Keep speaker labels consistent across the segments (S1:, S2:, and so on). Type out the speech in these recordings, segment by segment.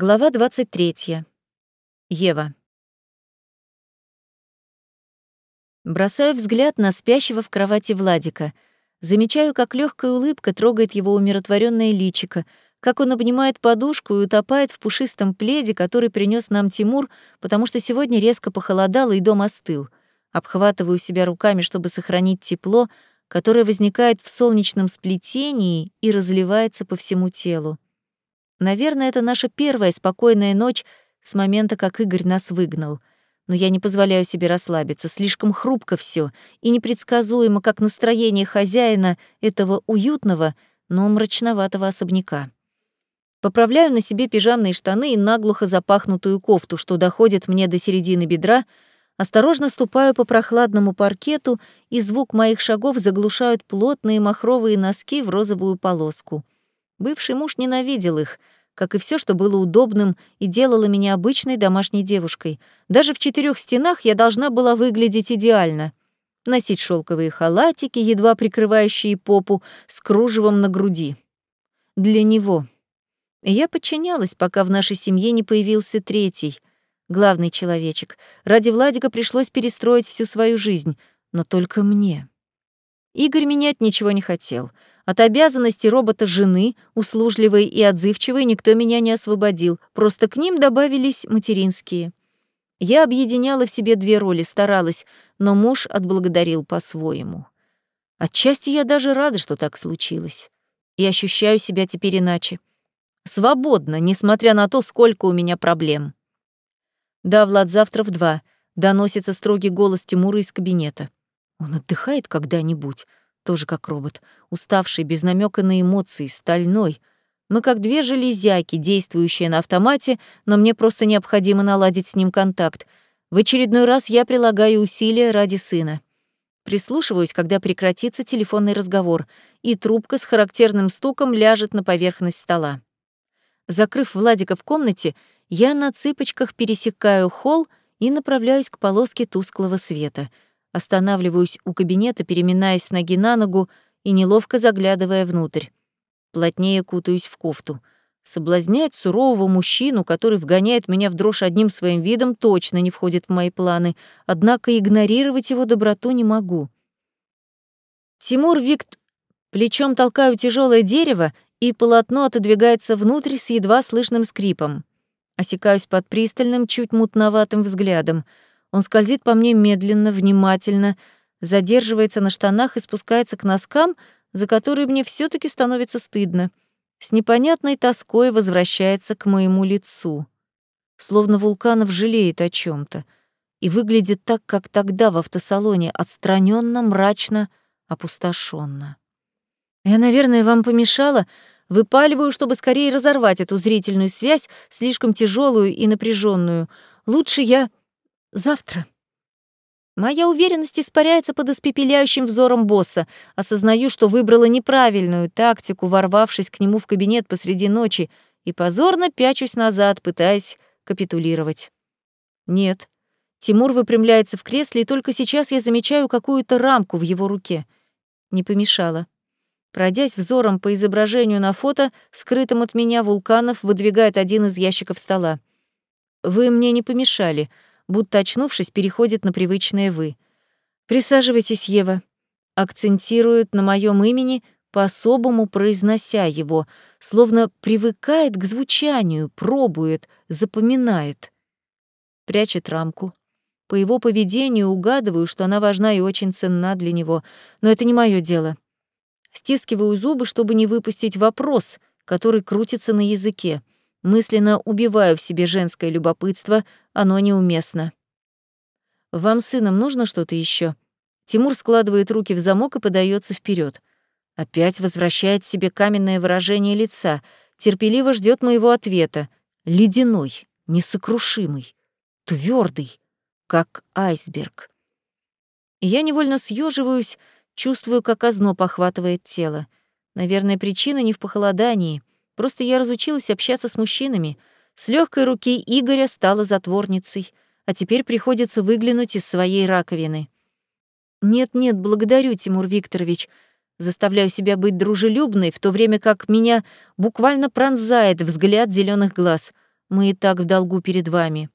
S1: Глава 23. Ева. Бросаю взгляд на спящего в кровати Владика. Замечаю, как легкая улыбка трогает его умиротворенное личико, как он обнимает подушку и утопает в пушистом пледе, который принес нам Тимур, потому что сегодня резко похолодало и дом остыл. Обхватываю себя руками, чтобы сохранить тепло, которое возникает в солнечном сплетении и разливается по всему телу. Наверное, это наша первая спокойная ночь с момента, как Игорь нас выгнал. Но я не позволяю себе расслабиться, слишком хрупко все и непредсказуемо, как настроение хозяина этого уютного, но мрачноватого особняка. Поправляю на себе пижамные штаны и наглухо запахнутую кофту, что доходит мне до середины бедра, осторожно ступаю по прохладному паркету, и звук моих шагов заглушают плотные махровые носки в розовую полоску — Бывший муж ненавидел их, как и все, что было удобным и делало меня обычной домашней девушкой. Даже в четырех стенах я должна была выглядеть идеально. Носить шелковые халатики, едва прикрывающие попу, с кружевом на груди. Для него. И я подчинялась, пока в нашей семье не появился третий, главный человечек. Ради Владика пришлось перестроить всю свою жизнь, но только мне. Игорь менять ничего не хотел — от обязанности робота жены, услужливой и отзывчивой, никто меня не освободил, просто к ним добавились материнские. Я объединяла в себе две роли, старалась, но муж отблагодарил по-своему. Отчасти я даже рада, что так случилось. И ощущаю себя теперь иначе. Свободно, несмотря на то, сколько у меня проблем. Да, Влад, завтра в два. Доносится строгий голос Тимура из кабинета. Он отдыхает когда-нибудь тоже как робот, уставший, без намека на эмоции, стальной. Мы как две железяки, действующие на автомате, но мне просто необходимо наладить с ним контакт. В очередной раз я прилагаю усилия ради сына. Прислушиваюсь, когда прекратится телефонный разговор, и трубка с характерным стуком ляжет на поверхность стола. Закрыв Владика в комнате, я на цыпочках пересекаю холл и направляюсь к полоске тусклого света — Останавливаюсь у кабинета, переминаясь с ноги на ногу и неловко заглядывая внутрь. Плотнее кутаюсь в кофту. Соблазнять сурового мужчину, который вгоняет меня в дрожь одним своим видом, точно не входит в мои планы, однако игнорировать его доброту не могу. Тимур Викт... Плечом толкаю тяжелое дерево, и полотно отодвигается внутрь с едва слышным скрипом. Осекаюсь под пристальным, чуть мутноватым взглядом — он скользит по мне медленно, внимательно, задерживается на штанах и спускается к носкам, за которые мне все таки становится стыдно. С непонятной тоской возвращается к моему лицу. Словно Вулканов жалеет о чем то и выглядит так, как тогда в автосалоне, отстраненно, мрачно, опустошенно. Я, наверное, вам помешала, выпаливаю, чтобы скорее разорвать эту зрительную связь, слишком тяжелую и напряженную. Лучше я Завтра. Моя уверенность испаряется под испепеляющим взором босса. Осознаю, что выбрала неправильную тактику, ворвавшись к нему в кабинет посреди ночи, и позорно пячусь назад, пытаясь капитулировать. Нет. Тимур выпрямляется в кресле, и только сейчас я замечаю какую-то рамку в его руке. Не помешало. Пройдясь взором по изображению на фото, скрытым от меня вулканов, выдвигает один из ящиков стола. «Вы мне не помешали», будто очнувшись, переходит на привычное «вы». «Присаживайтесь, Ева», акцентирует на моем имени, по-особому произнося его, словно привыкает к звучанию, пробует, запоминает. Прячет рамку. По его поведению угадываю, что она важна и очень ценна для него, но это не мое дело. Стискиваю зубы, чтобы не выпустить вопрос, который крутится на языке. Мысленно убиваю в себе женское любопытство, оно неуместно. «Вам сыном нужно что-то еще? Тимур складывает руки в замок и подается вперед. Опять возвращает себе каменное выражение лица, терпеливо ждет моего ответа. Ледяной, несокрушимый, твердый, как айсберг. Я невольно съеживаюсь, чувствую, как озноб охватывает тело. Наверное, причина не в похолодании. Просто я разучилась общаться с мужчинами. С легкой руки Игоря стала затворницей, а теперь приходится выглянуть из своей раковины. «Нет-нет, благодарю, Тимур Викторович», заставляю себя быть дружелюбной, в то время как меня буквально пронзает взгляд зеленых глаз. Мы и так в долгу перед вами.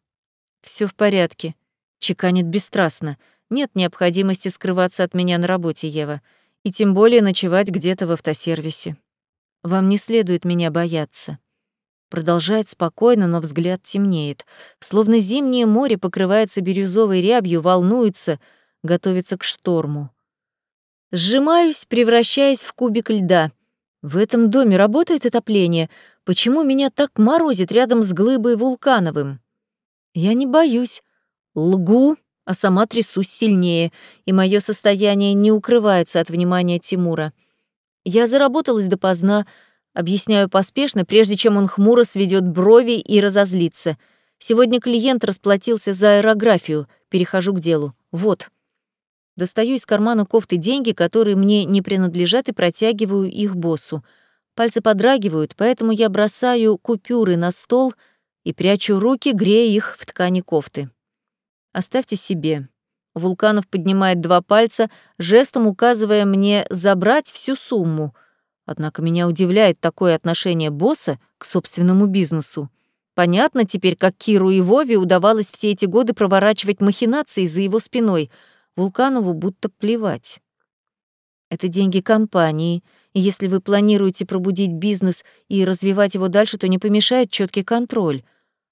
S1: Все в порядке, чеканит бесстрастно. Нет необходимости скрываться от меня на работе, Ева, и тем более ночевать где-то в автосервисе. Вам не следует меня бояться. Продолжает спокойно, но взгляд темнеет. Словно зимнее море покрывается бирюзовой рябью, волнуется, готовится к шторму. Сжимаюсь, превращаясь в кубик льда. В этом доме работает отопление. Почему меня так морозит рядом с глыбой вулкановым? Я не боюсь. Лгу, а сама трясусь сильнее, и мое состояние не укрывается от внимания Тимура. Я заработалась допоздна, Объясняю поспешно, прежде чем он хмуро сведет брови и разозлится. Сегодня клиент расплатился за аэрографию. Перехожу к делу. Вот. Достаю из кармана кофты деньги, которые мне не принадлежат, и протягиваю их боссу. Пальцы подрагивают, поэтому я бросаю купюры на стол и прячу руки, грея их в ткани кофты. Оставьте себе. Вулканов поднимает два пальца, жестом указывая мне забрать всю сумму — Однако меня удивляет такое отношение босса к собственному бизнесу. Понятно теперь, как Киру и Вове удавалось все эти годы проворачивать махинации за его спиной. Вулканову будто плевать. Это деньги компании, и если вы планируете пробудить бизнес и развивать его дальше, то не помешает четкий контроль.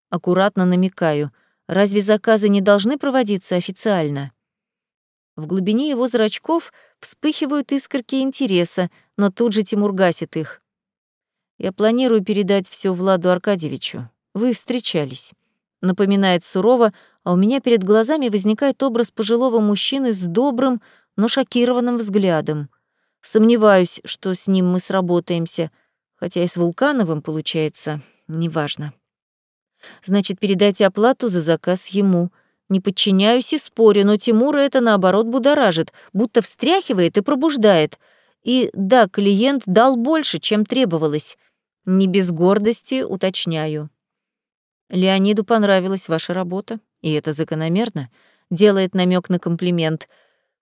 S1: Аккуратно намекаю. Разве заказы не должны проводиться официально? В глубине его зрачков вспыхивают искорки интереса, но тут же Тимур гасит их. «Я планирую передать все Владу Аркадьевичу. Вы встречались». Напоминает сурово, а у меня перед глазами возникает образ пожилого мужчины с добрым, но шокированным взглядом. Сомневаюсь, что с ним мы сработаемся, хотя и с Вулкановым получается, неважно. Значит, передайте оплату за заказ ему, не подчиняюсь и спорю, но Тимура это, наоборот, будоражит, будто встряхивает и пробуждает. И да, клиент дал больше, чем требовалось. Не без гордости, уточняю. Леониду понравилась ваша работа, и это закономерно. Делает намек на комплимент.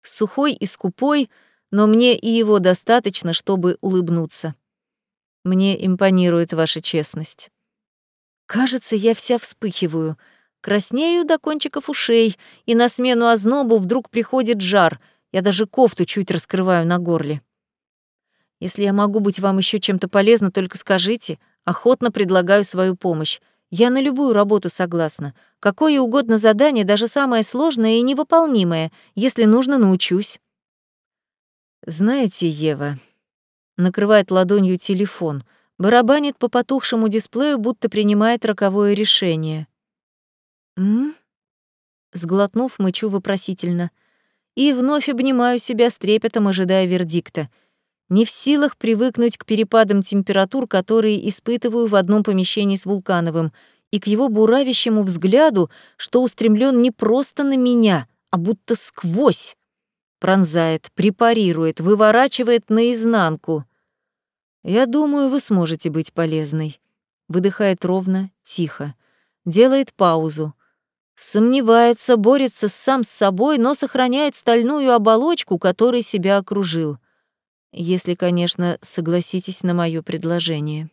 S1: Сухой и скупой, но мне и его достаточно, чтобы улыбнуться. Мне импонирует ваша честность. Кажется, я вся вспыхиваю — Краснею до кончиков ушей, и на смену ознобу вдруг приходит жар. Я даже кофту чуть раскрываю на горле. Если я могу быть вам еще чем-то полезна, только скажите. Охотно предлагаю свою помощь. Я на любую работу согласна. Какое угодно задание, даже самое сложное и невыполнимое. Если нужно, научусь. Знаете, Ева, накрывает ладонью телефон, барабанит по потухшему дисплею, будто принимает роковое решение. «М?», Сглотнув, мычу вопросительно. И вновь обнимаю себя с трепетом, ожидая вердикта. Не в силах привыкнуть к перепадам температур, которые испытываю в одном помещении с Вулкановым, и к его буравящему взгляду, что устремлен не просто на меня, а будто сквозь. Пронзает, препарирует, выворачивает наизнанку. «Я думаю, вы сможете быть полезной», — выдыхает ровно, тихо. Делает паузу, Сомневается, борется сам с собой, но сохраняет стальную оболочку, которой себя окружил. Если, конечно, согласитесь на мое предложение.